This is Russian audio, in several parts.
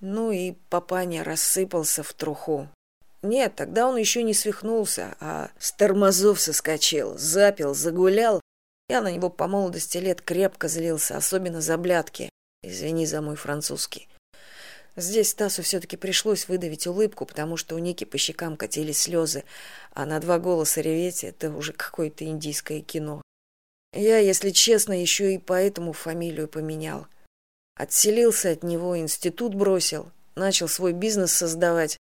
ну и папаня рассыпался в труху. Нет тогда он еще не свихнулся а с тормозов соскочил запил загулял. Я на него по молодости лет крепко злился особенно за блядки. Извини за мой французский. Здесь стасу все таки пришлось выдавить улыбку потому что у ники по щекам катились слезы а на два голоса реветь это уже какое то индийское кино. Я если честно еще и поэтому фамилию поменял отселился от него институт бросил начал свой бизнес создавать.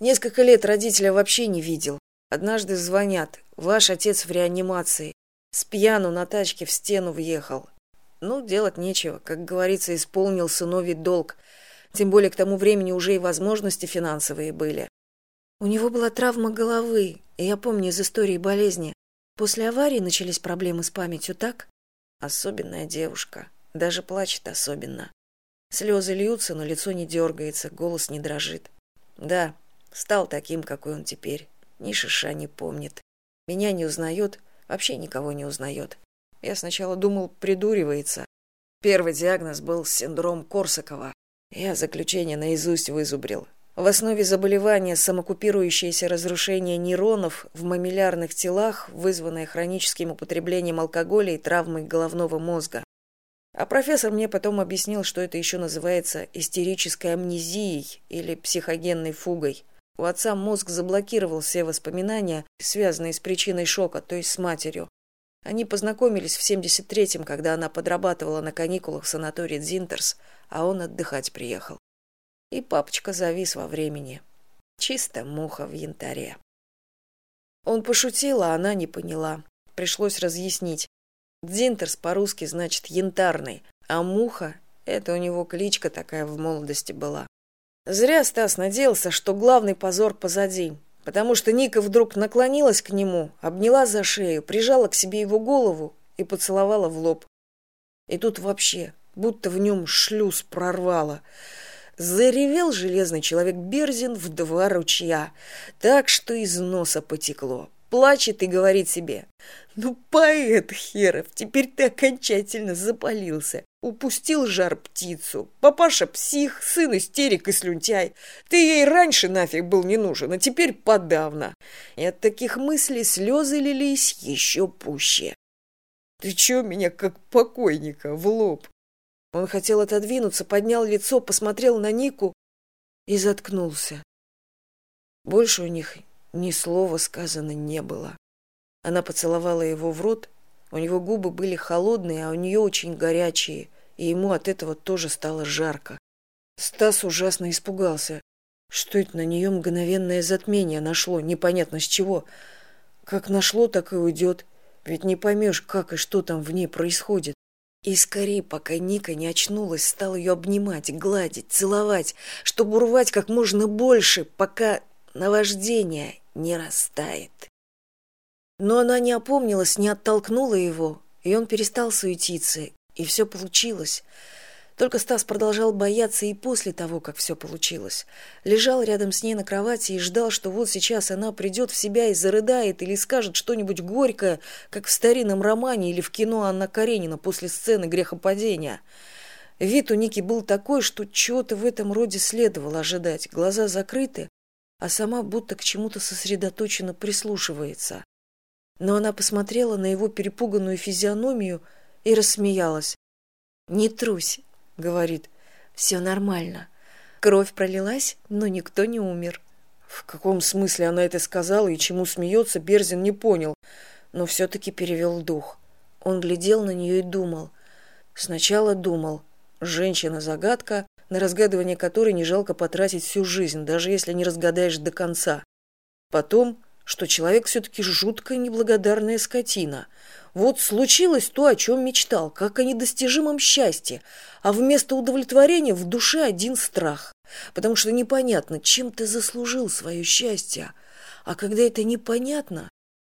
Несколько лет родителя вообще не видел. Однажды звонят ваш отец в реанимации. С пьяну на тачке в стену въехал ну делать нечего как говорится исполнил сыновий долг. Тем более к тому времени уже и возможности финансовые были. У него была травма головы и я помню из истории болезни. После аварии начались проблемы с памятью так? Особенная девушка даже плачет особенно. Слезы льются но лицо не дергается голос не дрожит. Да стал таким какой он теперь. Ни шиша не помнит. Меня не узнает вообще никого не узнает. Я сначала думал придуривается. Первый диагноз был синдром корсакова. Я заключение наизусть вызубрил. В основе заболевания самокупирующееся разрушение нейронов в мамиллярных телах вызванное хроническим употреблением алкоголя и травмой головного мозга а профессор мне потом объяснил что это еще называется истерической амнезией или психогенной фугой. У отца мозг заблокировал все воспоминания связанные с причиной шока то есть с матерью. Они познакомились в семьдесят третьем когда она подрабатывала на каникулах в санатории дзинтерс а он отдыхать приехал. И папочка завис во времени. Чисто муха в янтаре. Он пошутил а она не поняла. Пришлось разъяснить дзинтерс по русски значит янтарный а муха это у него кличка такая в молодости была. Зря стас надеялся что главный позор позади потому что ника вдруг наклонилась к нему обняла за шею прижала к себе его голову и поцеловала в лоб. И тут вообще будто в нем шлюз прорвало. Заревел железный человек берзин в два ручья так что из носа потекло плачет и говорит себе ну поэт херов теперь ты окончательно запалился. Упустил жар птицу папаша псих сын истерик и слюнтяй. Ты ей раньше нафиг был не нужен а теперь подавно и от таких мыслей слезы лились еще пуще. Ты че меня как покойника в лоб? Он хотел отодвинуться поднял лицо посмотрел на нику и заткнулся. Больше у них ни слова сказано не было. Она поцеловала его в рот у него губы были холодные а у нее очень горячие и ему от этого тоже стало жарко. Стас ужасно испугался. Что это на нее мгновенное затмение нашло непонятно с чего. Как нашло так и уйдет. Ведь не поймешь как и что там в ней происходит. И скорее пока ника не очнулась стал ее обнимать гладить целовать чтобы урвать как можно больше пока наваждение не растает. Но она не опомнилась не оттолкнула его и он перестал суетиться и все получилось. Только стас продолжал бояться и после того как все получилось. Лежал рядом с ней на кровати и ждал что вот сейчас она придет в себя и зарыдает или скажет что нибудь горькое как в старинном романе или в кино анна каренина после сцены грехопадения. Вид у ники был такой что чего то в этом роде следовало ожидать. Глаза закрыты а сама будто к чему то сосредоточенно прислушивается. Но она посмотрела на его перепуганную физиономию и рассмеялась. Не трусь говорит все нормально. Кровь пролилась но никто не умер в каком смысле она это сказала и чему смеется берзин не понял но все таки перевел дух. Он глядел на нее и думал. Сначала думал женщина загадка на разгадывание которой не жалко потратить всю жизнь даже если не разгадаешь до конца. Потом что человек все таки жуткая неблагодарная скотина. Вот случилось то о чем мечтал как о недостижимом счастье а вместо удовлетворения в душе один страх. Потому что непонятно чем ты заслужил свое счастье а когда это непонятно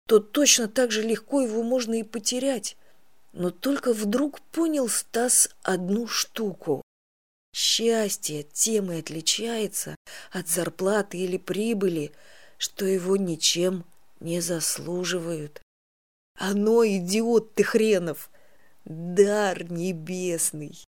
то точно так же легко его можно и потерять. Но только вдруг понял стас одну штуку счастье тем и отличается от зарплаты или прибыли что его ничем не заслуживают. Оно, идиот ты хренов, дар небесный.